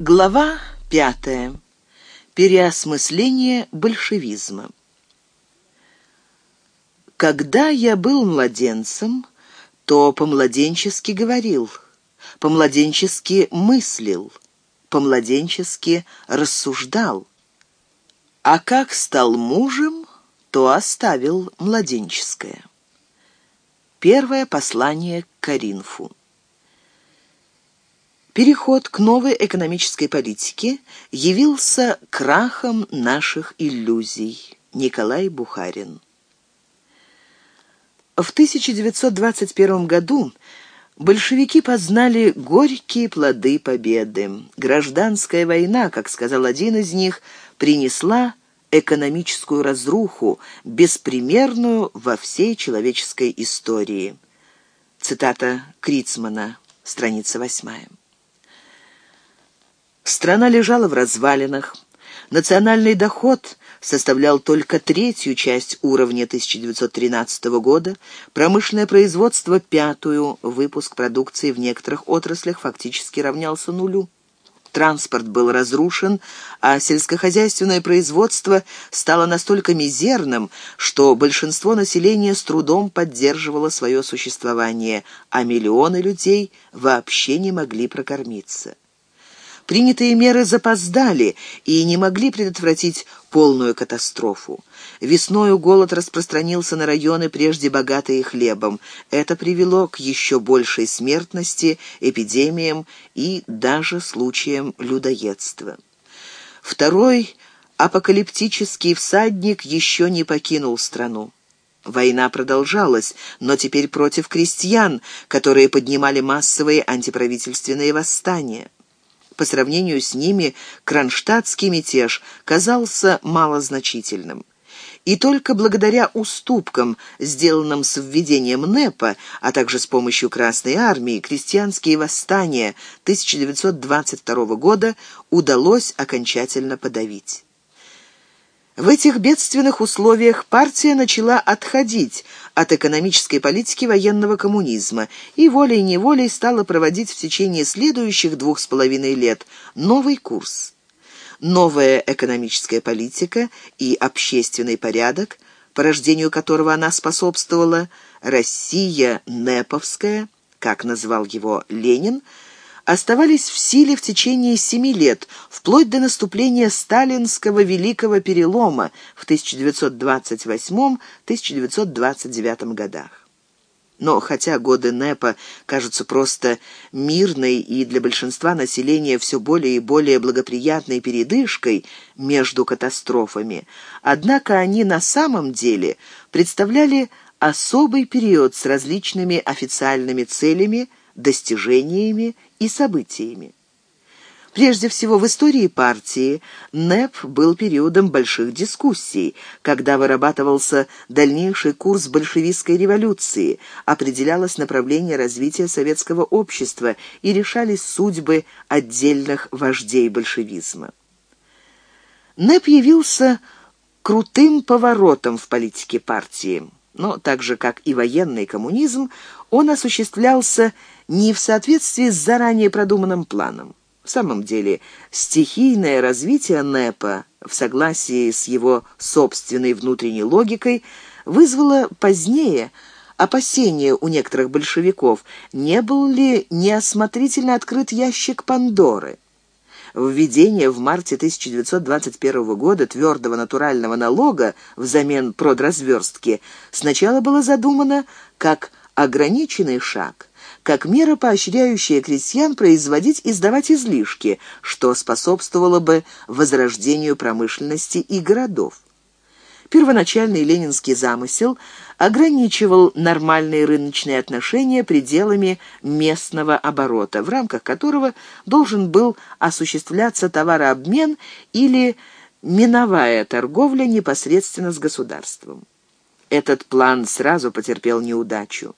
Глава пятая. Переосмысление большевизма. Когда я был младенцем, то по-младенчески говорил, по-младенчески мыслил, по-младенчески рассуждал. А как стал мужем, то оставил младенческое. Первое послание к Каринфу. Переход к новой экономической политике явился крахом наших иллюзий. Николай Бухарин. В 1921 году большевики познали горькие плоды победы. Гражданская война, как сказал один из них, принесла экономическую разруху, беспримерную во всей человеческой истории. Цитата Крицмана, страница восьмая. Страна лежала в развалинах. Национальный доход составлял только третью часть уровня 1913 года, промышленное производство – пятую, выпуск продукции в некоторых отраслях фактически равнялся нулю. Транспорт был разрушен, а сельскохозяйственное производство стало настолько мизерным, что большинство населения с трудом поддерживало свое существование, а миллионы людей вообще не могли прокормиться. Принятые меры запоздали и не могли предотвратить полную катастрофу. Весною голод распространился на районы, прежде богатые хлебом. Это привело к еще большей смертности, эпидемиям и даже случаям людоедства. Второй апокалиптический всадник еще не покинул страну. Война продолжалась, но теперь против крестьян, которые поднимали массовые антиправительственные восстания. По сравнению с ними кронштадтский мятеж казался малозначительным. И только благодаря уступкам, сделанным с введением НЭПа, а также с помощью Красной Армии, крестьянские восстания 1922 года удалось окончательно подавить. В этих бедственных условиях партия начала отходить от экономической политики военного коммунизма и волей-неволей стала проводить в течение следующих двух с половиной лет новый курс. Новая экономическая политика и общественный порядок, по рождению которого она способствовала, «Россия Неповская», как назвал его Ленин, оставались в силе в течение семи лет, вплоть до наступления сталинского Великого Перелома в 1928-1929 годах. Но хотя годы НЭПа кажутся просто мирной и для большинства населения все более и более благоприятной передышкой между катастрофами, однако они на самом деле представляли особый период с различными официальными целями, достижениями и событиями. Прежде всего, в истории партии НЭП был периодом больших дискуссий, когда вырабатывался дальнейший курс большевистской революции, определялось направление развития советского общества и решались судьбы отдельных вождей большевизма. НЭП явился крутым поворотом в политике партии, но так же, как и военный коммунизм, он осуществлялся не в соответствии с заранее продуманным планом. В самом деле, стихийное развитие НЭПа в согласии с его собственной внутренней логикой вызвало позднее опасения у некоторых большевиков, не был ли неосмотрительно открыт ящик Пандоры. Введение в марте 1921 года твердого натурального налога взамен продразверстки сначала было задумано как ограниченный шаг, как мера, поощряющая крестьян производить и сдавать излишки, что способствовало бы возрождению промышленности и городов. Первоначальный ленинский замысел ограничивал нормальные рыночные отношения пределами местного оборота, в рамках которого должен был осуществляться товарообмен или миновая торговля непосредственно с государством. Этот план сразу потерпел неудачу.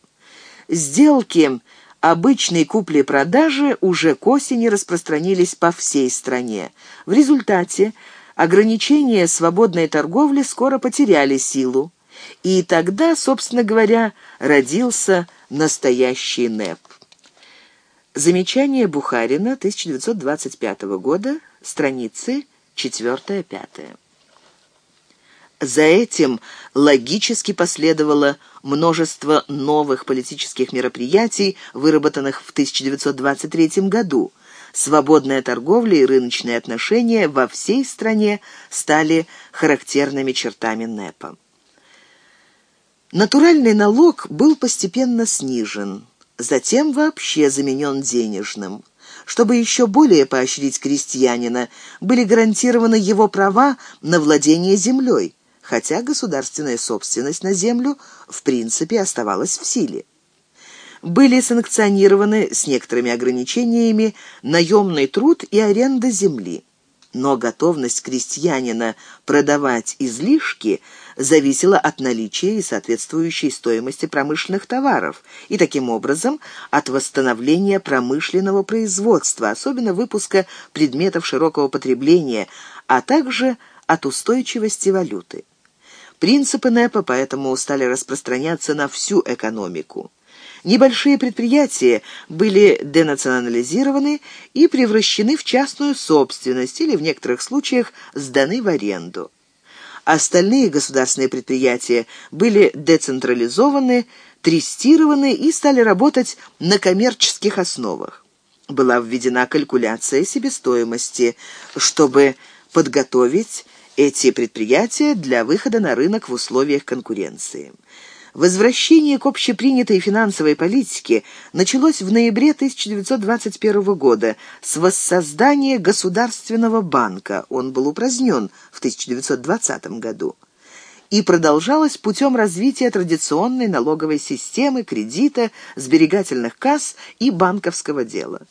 Сделки обычной купли-продажи уже к осени распространились по всей стране. В результате ограничения свободной торговли скоро потеряли силу. И тогда, собственно говоря, родился настоящий НЭП. Замечание Бухарина 1925 года, страницы 4-5. За этим логически последовало множество новых политических мероприятий, выработанных в 1923 году. Свободная торговля и рыночные отношения во всей стране стали характерными чертами НЭПа. Натуральный налог был постепенно снижен, затем вообще заменен денежным. Чтобы еще более поощрить крестьянина, были гарантированы его права на владение землей, хотя государственная собственность на землю в принципе оставалась в силе. Были санкционированы с некоторыми ограничениями наемный труд и аренда земли но готовность крестьянина продавать излишки зависела от наличия и соответствующей стоимости промышленных товаров и, таким образом, от восстановления промышленного производства, особенно выпуска предметов широкого потребления, а также от устойчивости валюты. Принципы НЭПа поэтому стали распространяться на всю экономику. Небольшие предприятия были денационализированы и превращены в частную собственность или в некоторых случаях сданы в аренду. Остальные государственные предприятия были децентрализованы, трестированы и стали работать на коммерческих основах. Была введена калькуляция себестоимости, чтобы подготовить эти предприятия для выхода на рынок в условиях конкуренции. Возвращение к общепринятой финансовой политике началось в ноябре 1921 года с воссоздания Государственного банка, он был упразднен в 1920 году, и продолжалось путем развития традиционной налоговой системы, кредита, сберегательных касс и банковского дела.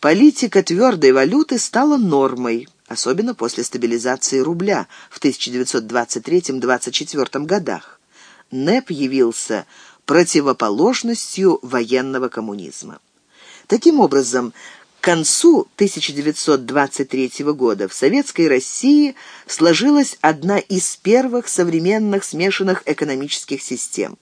Политика твердой валюты стала нормой, особенно после стабилизации рубля в 1923-1924 годах. НЭП явился противоположностью военного коммунизма. Таким образом, к концу 1923 года в Советской России сложилась одна из первых современных смешанных экономических систем.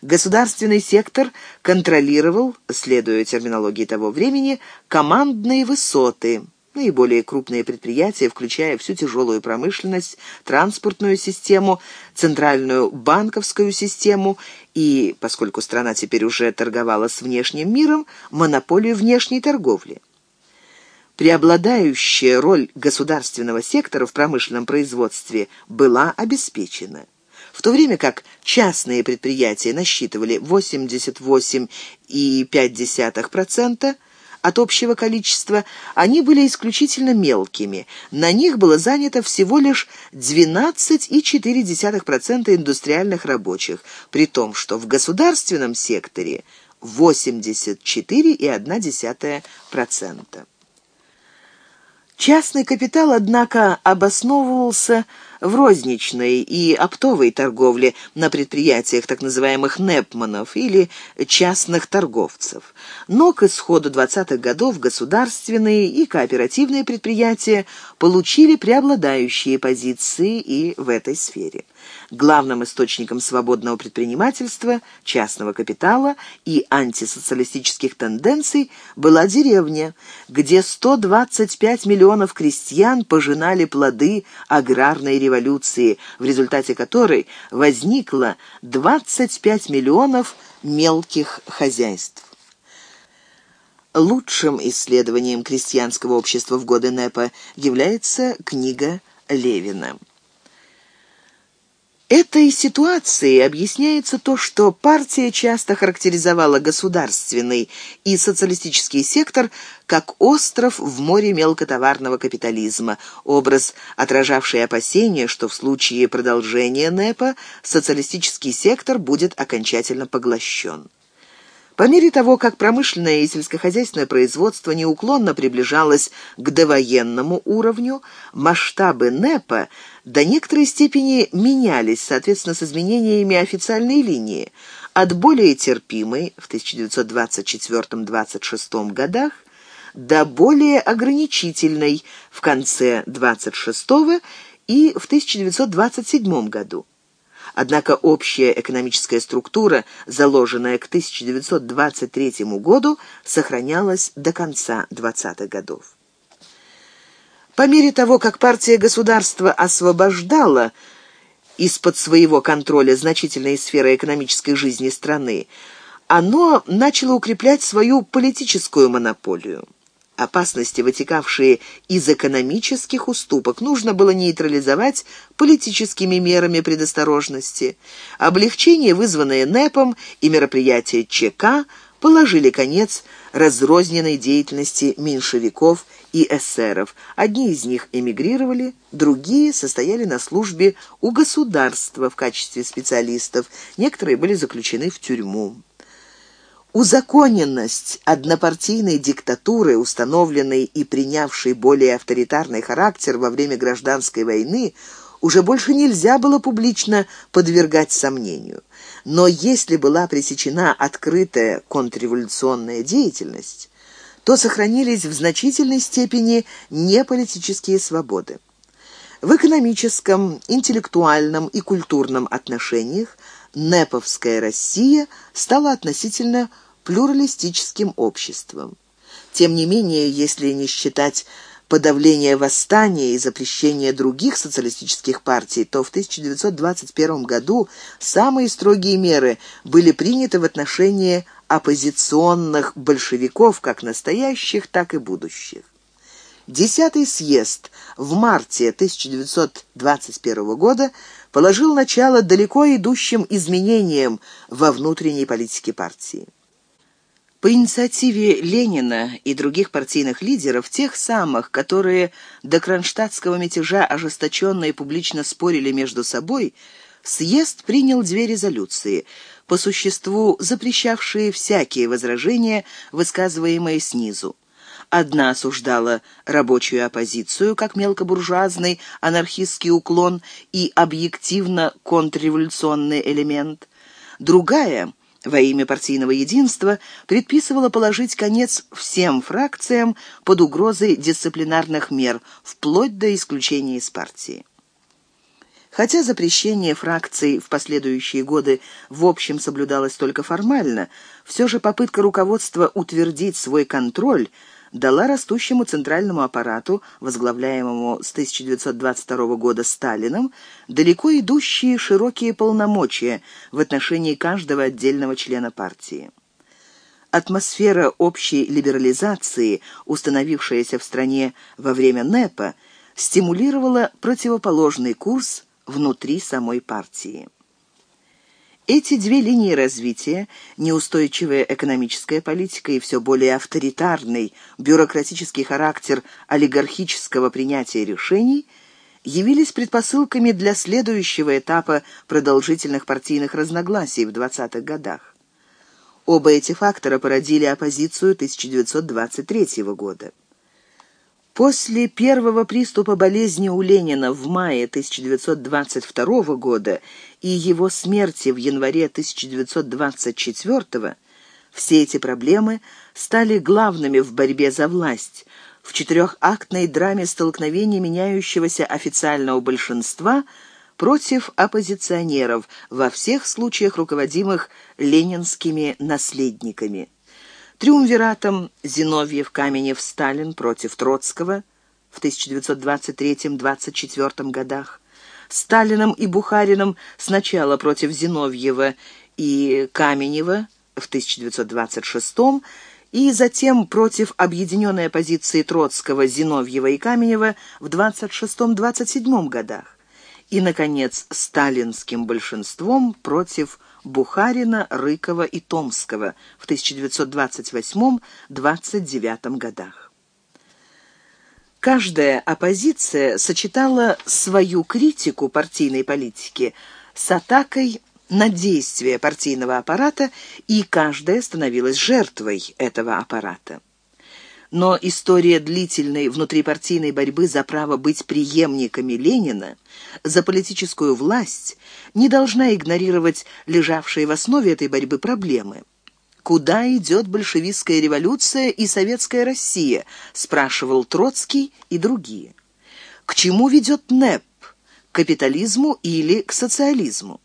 Государственный сектор контролировал, следуя терминологии того времени, командные высоты – Наиболее крупные предприятия, включая всю тяжелую промышленность, транспортную систему, центральную банковскую систему и, поскольку страна теперь уже торговала с внешним миром, монополию внешней торговли. Преобладающая роль государственного сектора в промышленном производстве была обеспечена в то время как частные предприятия насчитывали 88,5%, от общего количества, они были исключительно мелкими. На них было занято всего лишь 12,4% индустриальных рабочих, при том, что в государственном секторе 84,1%. Частный капитал, однако, обосновывался в розничной и оптовой торговле на предприятиях так называемых «непманов» или частных торговцев. Но к исходу 20-х годов государственные и кооперативные предприятия получили преобладающие позиции и в этой сфере. Главным источником свободного предпринимательства, частного капитала и антисоциалистических тенденций была деревня, где 125 миллионов крестьян пожинали плоды аграрной революции, в результате которой возникло 25 миллионов мелких хозяйств. Лучшим исследованием крестьянского общества в годы НЭПа является книга Левина. Этой ситуацией объясняется то, что партия часто характеризовала государственный и социалистический сектор как остров в море мелкотоварного капитализма, образ, отражавший опасения, что в случае продолжения НЭПа социалистический сектор будет окончательно поглощен. По мере того, как промышленное и сельскохозяйственное производство неуклонно приближалось к довоенному уровню, масштабы НЭПа до некоторой степени менялись, соответственно, с изменениями официальной линии, от более терпимой в 1924-26 годах до более ограничительной в конце 26 и в 1927 году. Однако общая экономическая структура, заложенная к 1923 году, сохранялась до конца 20-х годов. По мере того, как партия государства освобождала из-под своего контроля значительные сферы экономической жизни страны, оно начало укреплять свою политическую монополию. Опасности, вытекавшие из экономических уступок, нужно было нейтрализовать политическими мерами предосторожности. Облегчение, вызванное НЭПом и мероприятия ЧК, положили конец разрозненной деятельности меньшевиков и эсеров. Одни из них эмигрировали, другие состояли на службе у государства в качестве специалистов, некоторые были заключены в тюрьму. Узаконенность однопартийной диктатуры, установленной и принявшей более авторитарный характер во время гражданской войны, уже больше нельзя было публично подвергать сомнению. Но если была пресечена открытая контрреволюционная деятельность, то сохранились в значительной степени неполитические свободы. В экономическом, интеллектуальном и культурном отношениях Неповская Россия стала относительно плюралистическим обществом. Тем не менее, если не считать подавление восстания и запрещение других социалистических партий, то в 1921 году самые строгие меры были приняты в отношении оппозиционных большевиков, как настоящих, так и будущих. Десятый съезд в марте 1921 года положил начало далеко идущим изменениям во внутренней политике партии. По инициативе Ленина и других партийных лидеров, тех самых, которые до кронштадтского мятежа ожесточенно и публично спорили между собой, съезд принял две резолюции, по существу запрещавшие всякие возражения, высказываемые снизу. Одна осуждала рабочую оппозицию как мелкобуржуазный анархистский уклон и объективно контрреволюционный элемент. Другая во имя партийного единства предписывала положить конец всем фракциям под угрозой дисциплинарных мер, вплоть до исключения из партии. Хотя запрещение фракций в последующие годы в общем соблюдалось только формально, все же попытка руководства утвердить свой контроль – дала растущему центральному аппарату, возглавляемому с 1922 года Сталином, далеко идущие широкие полномочия в отношении каждого отдельного члена партии. Атмосфера общей либерализации, установившаяся в стране во время НЭПа, стимулировала противоположный курс внутри самой партии. Эти две линии развития, неустойчивая экономическая политика и все более авторитарный бюрократический характер олигархического принятия решений, явились предпосылками для следующего этапа продолжительных партийных разногласий в 20-х годах. Оба эти фактора породили оппозицию 1923 года. После первого приступа болезни у Ленина в мае 1922 года и его смерти в январе 1924 все эти проблемы стали главными в борьбе за власть, в четырехактной драме столкновения меняющегося официального большинства против оппозиционеров, во всех случаях руководимых ленинскими наследниками триумвиратом Зиновьев-Каменев-Сталин против Троцкого в 1923-24 годах, Сталином и Бухарином сначала против Зиновьева и Каменева в 1926 и затем против объединенной оппозиции Троцкого, Зиновьева и Каменева в 26-27 годах. И, наконец, сталинским большинством против Бухарина, Рыкова и Томского в 1928-29 годах. Каждая оппозиция сочетала свою критику партийной политики с атакой на действия партийного аппарата, и каждая становилась жертвой этого аппарата. Но история длительной внутрипартийной борьбы за право быть преемниками Ленина, за политическую власть, не должна игнорировать лежавшие в основе этой борьбы проблемы. «Куда идет большевистская революция и советская Россия?» – спрашивал Троцкий и другие. «К чему ведет НЭП? К капитализму или к социализму?»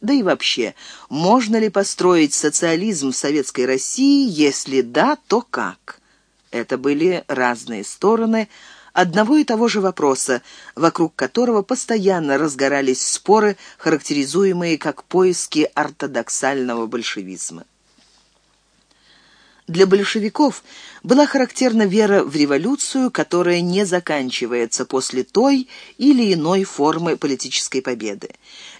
Да и вообще, можно ли построить социализм в Советской России, если да, то как? Это были разные стороны одного и того же вопроса, вокруг которого постоянно разгорались споры, характеризуемые как поиски ортодоксального большевизма. Для большевиков была характерна вера в революцию, которая не заканчивается после той или иной формы политической победы.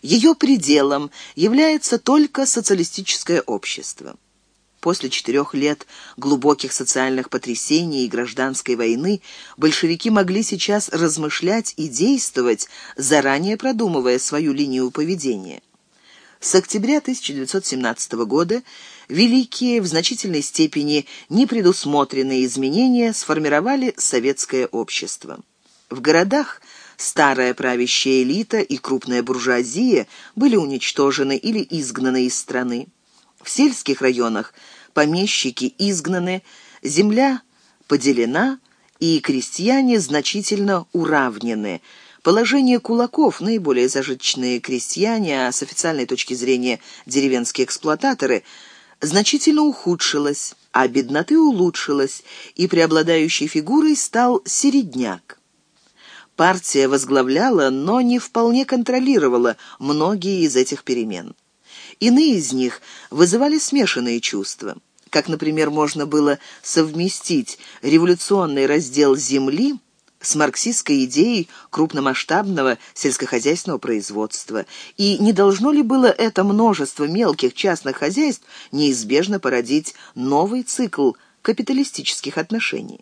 Ее пределом является только социалистическое общество. После четырех лет глубоких социальных потрясений и гражданской войны большевики могли сейчас размышлять и действовать, заранее продумывая свою линию поведения. С октября 1917 года великие, в значительной степени непредусмотренные изменения сформировали советское общество. В городах старая правящая элита и крупная буржуазия были уничтожены или изгнаны из страны. В сельских районах помещики изгнаны, земля поделена, и крестьяне значительно уравнены – Положение кулаков, наиболее зажиточные крестьяне, а с официальной точки зрения деревенские эксплуататоры, значительно ухудшилось, а бедноты улучшилось, и преобладающей фигурой стал середняк. Партия возглавляла, но не вполне контролировала многие из этих перемен. Иные из них вызывали смешанные чувства. Как, например, можно было совместить революционный раздел земли – с марксистской идеей крупномасштабного сельскохозяйственного производства, и не должно ли было это множество мелких частных хозяйств неизбежно породить новый цикл капиталистических отношений?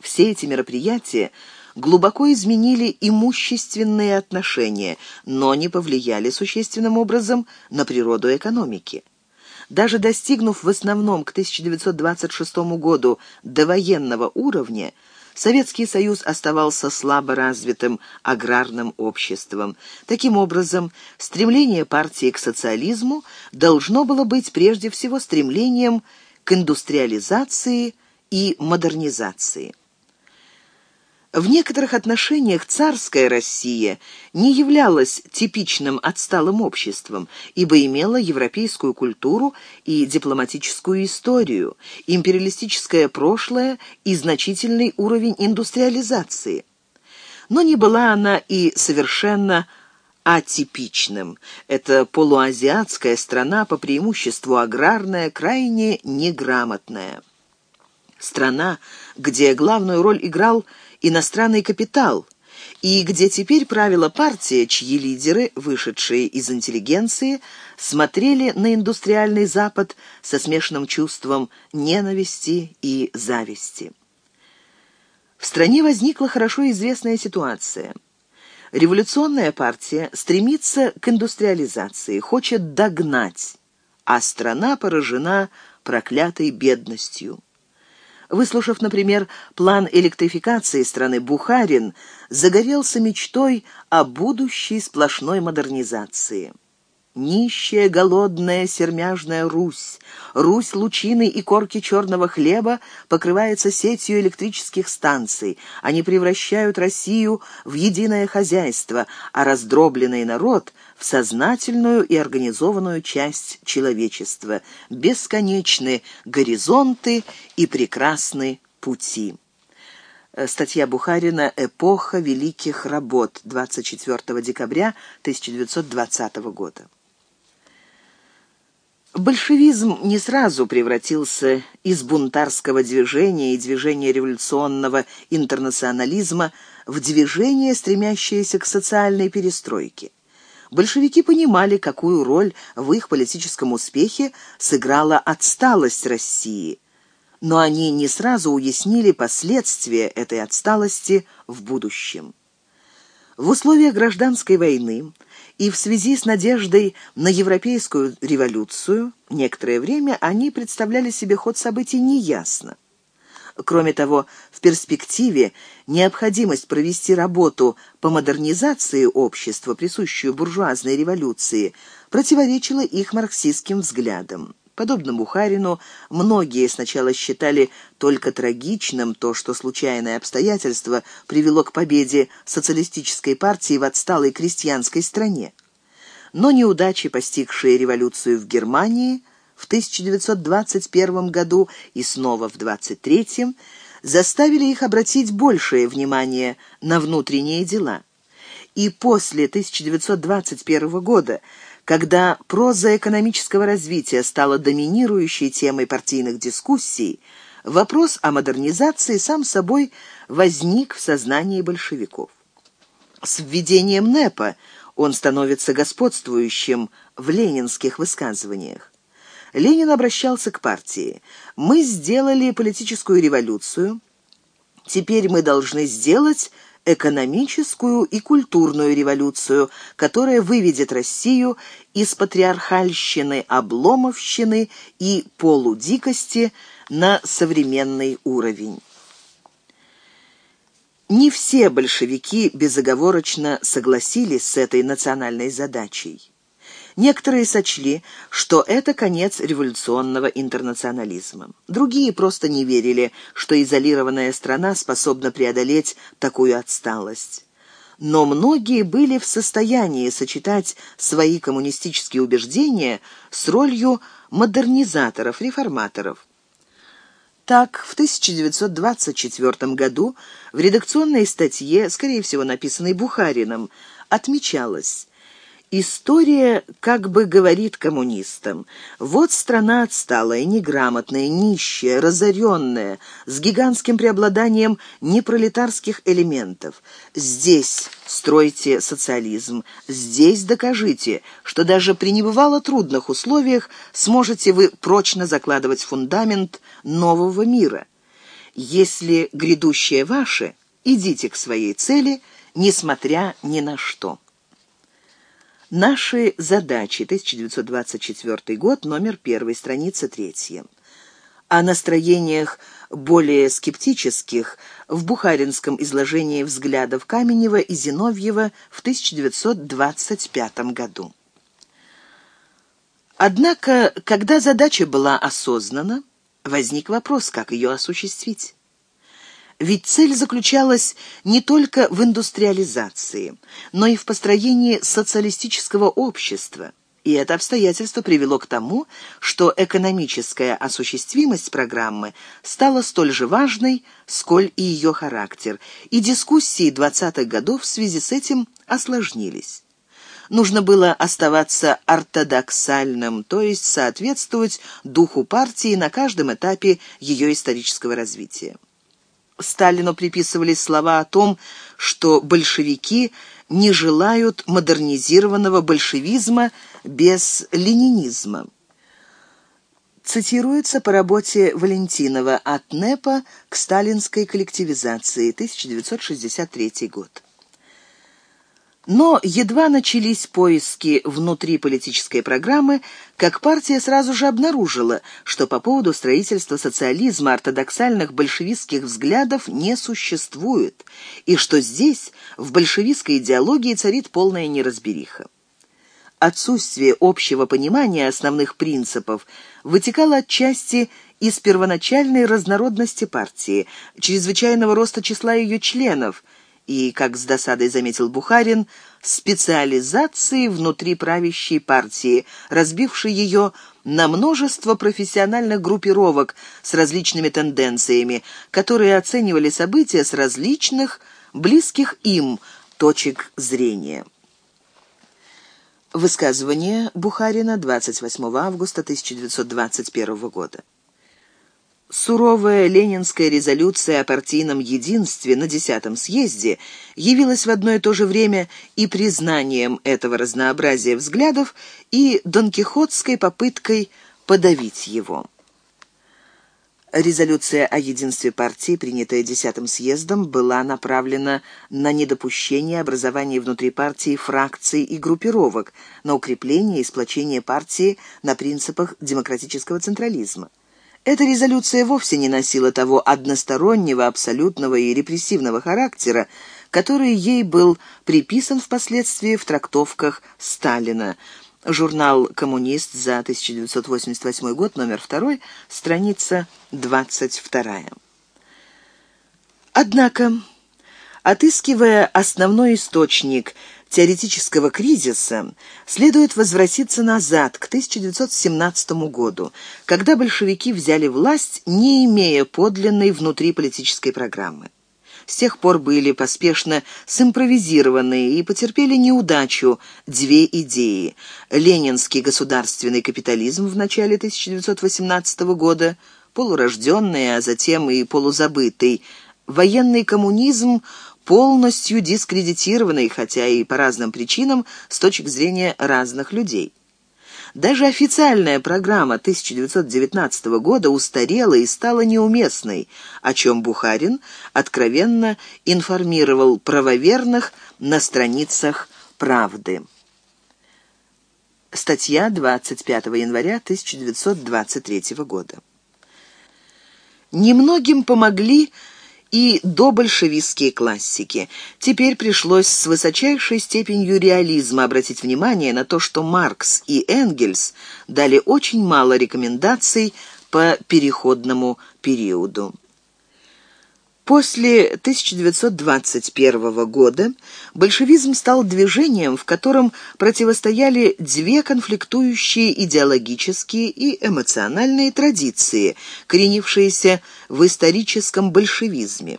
Все эти мероприятия глубоко изменили имущественные отношения, но не повлияли существенным образом на природу экономики. Даже достигнув в основном к 1926 году довоенного уровня, Советский Союз оставался слабо развитым аграрным обществом. Таким образом, стремление партии к социализму должно было быть прежде всего стремлением к индустриализации и модернизации. В некоторых отношениях царская Россия не являлась типичным отсталым обществом, ибо имела европейскую культуру и дипломатическую историю, империалистическое прошлое и значительный уровень индустриализации. Но не была она и совершенно атипичным. Это полуазиатская страна, по преимуществу аграрная, крайне неграмотная. Страна, где главную роль играл иностранный капитал, и где теперь правила партия, чьи лидеры, вышедшие из интеллигенции, смотрели на индустриальный Запад со смешанным чувством ненависти и зависти. В стране возникла хорошо известная ситуация. Революционная партия стремится к индустриализации, хочет догнать, а страна поражена проклятой бедностью. Выслушав, например, план электрификации страны, Бухарин загорелся мечтой о будущей сплошной модернизации. Нищая, голодная, сермяжная Русь, Русь лучины и корки черного хлеба покрывается сетью электрических станций. Они превращают Россию в единое хозяйство, а раздробленный народ — в сознательную и организованную часть человечества. Бесконечны горизонты и прекрасны пути. Э, статья Бухарина «Эпоха великих работ» 24 декабря 1920 года. Большевизм не сразу превратился из бунтарского движения и движения революционного интернационализма в движение, стремящееся к социальной перестройке. Большевики понимали, какую роль в их политическом успехе сыграла отсталость России, но они не сразу уяснили последствия этой отсталости в будущем. В условиях гражданской войны и в связи с надеждой на европейскую революцию некоторое время они представляли себе ход событий неясно. Кроме того, в перспективе необходимость провести работу по модернизации общества, присущую буржуазной революции, противоречила их марксистским взглядам. Подобно Бухарину, многие сначала считали только трагичным то, что случайное обстоятельство привело к победе социалистической партии в отсталой крестьянской стране. но неудачи, постигшие революцию в Германии в 1921 году и снова в 1923, заставили их обратить большее внимание на внутренние дела. И после 1921 года, когда проза экономического развития стала доминирующей темой партийных дискуссий, вопрос о модернизации сам собой возник в сознании большевиков. С введением НЭПа он становится господствующим в ленинских высказываниях. Ленин обращался к партии. «Мы сделали политическую революцию. Теперь мы должны сделать экономическую и культурную революцию, которая выведет Россию из патриархальщины, обломовщины и полудикости на современный уровень. Не все большевики безоговорочно согласились с этой национальной задачей. Некоторые сочли, что это конец революционного интернационализма. Другие просто не верили, что изолированная страна способна преодолеть такую отсталость. Но многие были в состоянии сочетать свои коммунистические убеждения с ролью модернизаторов, реформаторов. Так, в 1924 году в редакционной статье, скорее всего написанной Бухарином, отмечалось История как бы говорит коммунистам, вот страна отсталая, неграмотная, нищая, разоренная, с гигантским преобладанием непролетарских элементов. Здесь стройте социализм, здесь докажите, что даже при небывало трудных условиях сможете вы прочно закладывать фундамент нового мира. Если грядущее ваше, идите к своей цели, несмотря ни на что. Наши задачи, 1924 год, номер 1, страница 3. О настроениях более скептических в бухаринском изложении взглядов Каменева и Зиновьева в 1925 году. Однако, когда задача была осознана, возник вопрос, как ее осуществить. Ведь цель заключалась не только в индустриализации, но и в построении социалистического общества. И это обстоятельство привело к тому, что экономическая осуществимость программы стала столь же важной, сколь и ее характер, и дискуссии 20-х годов в связи с этим осложнились. Нужно было оставаться ортодоксальным, то есть соответствовать духу партии на каждом этапе ее исторического развития. Сталину приписывались слова о том, что большевики не желают модернизированного большевизма без ленинизма. Цитируется по работе Валентинова «От НЭПа к сталинской коллективизации», 1963 год. Но едва начались поиски внутри политической программы, как партия сразу же обнаружила, что по поводу строительства социализма ортодоксальных большевистских взглядов не существует, и что здесь, в большевистской идеологии, царит полная неразбериха. Отсутствие общего понимания основных принципов вытекало отчасти из первоначальной разнородности партии, чрезвычайного роста числа ее членов – и, как с досадой заметил Бухарин, специализации внутри правящей партии, разбившей ее на множество профессиональных группировок с различными тенденциями, которые оценивали события с различных, близких им, точек зрения. Высказывание Бухарина 28 августа 1921 года. Суровая ленинская резолюция о партийном единстве на десятом съезде явилась в одно и то же время и признанием этого разнообразия взглядов, и донкихотской попыткой подавить его. Резолюция о единстве партии, принятая десятым съездом, была направлена на недопущение образования внутри партии фракций и группировок, на укрепление и сплочение партии на принципах демократического централизма. Эта резолюция вовсе не носила того одностороннего, абсолютного и репрессивного характера, который ей был приписан впоследствии в трактовках Сталина. Журнал «Коммунист» за 1988 год, номер 2, страница 22. Однако, отыскивая основной источник теоретического кризиса следует возвратиться назад, к 1917 году, когда большевики взяли власть, не имея подлинной внутриполитической программы. С тех пор были поспешно симпровизированы и потерпели неудачу две идеи. Ленинский государственный капитализм в начале 1918 года, полурожденный, а затем и полузабытый, военный коммунизм, полностью дискредитированный, хотя и по разным причинам, с точки зрения разных людей. Даже официальная программа 1919 года устарела и стала неуместной, о чем Бухарин откровенно информировал правоверных на страницах «Правды». Статья 25 января 1923 года. Немногим помогли и добольшевистские классики. Теперь пришлось с высочайшей степенью реализма обратить внимание на то, что Маркс и Энгельс дали очень мало рекомендаций по переходному периоду. После 1921 года большевизм стал движением, в котором противостояли две конфликтующие идеологические и эмоциональные традиции, коренившиеся в историческом большевизме.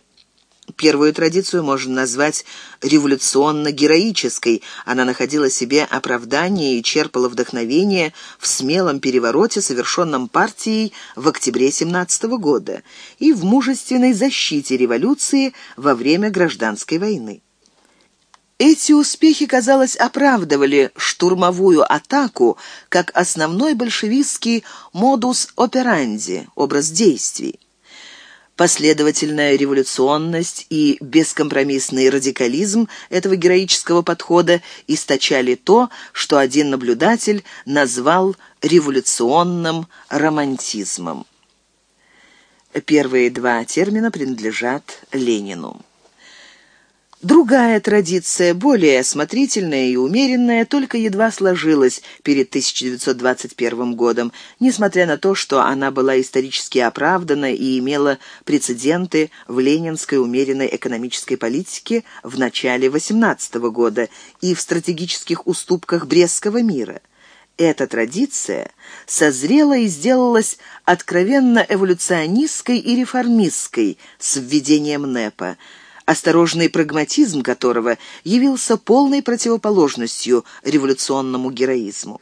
Первую традицию можно назвать революционно-героической. Она находила себе оправдание и черпала вдохновение в смелом перевороте, совершенном партией в октябре 17 года, и в мужественной защите революции во время гражданской войны. Эти успехи, казалось, оправдывали штурмовую атаку как основной большевистский модус операнди, образ действий. Последовательная революционность и бескомпромиссный радикализм этого героического подхода источали то, что один наблюдатель назвал революционным романтизмом. Первые два термина принадлежат Ленину. Другая традиция, более осмотрительная и умеренная, только едва сложилась перед 1921 годом, несмотря на то, что она была исторически оправдана и имела прецеденты в ленинской умеренной экономической политике в начале 18 года и в стратегических уступках Брестского мира. Эта традиция созрела и сделалась откровенно эволюционистской и реформистской с введением НЭПа – осторожный прагматизм которого явился полной противоположностью революционному героизму.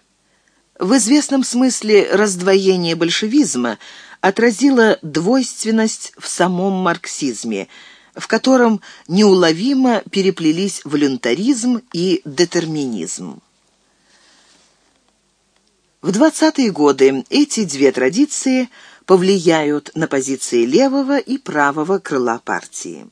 В известном смысле раздвоение большевизма отразило двойственность в самом марксизме, в котором неуловимо переплелись волюнтаризм и детерминизм. В 20-е годы эти две традиции повлияют на позиции левого и правого крыла партии.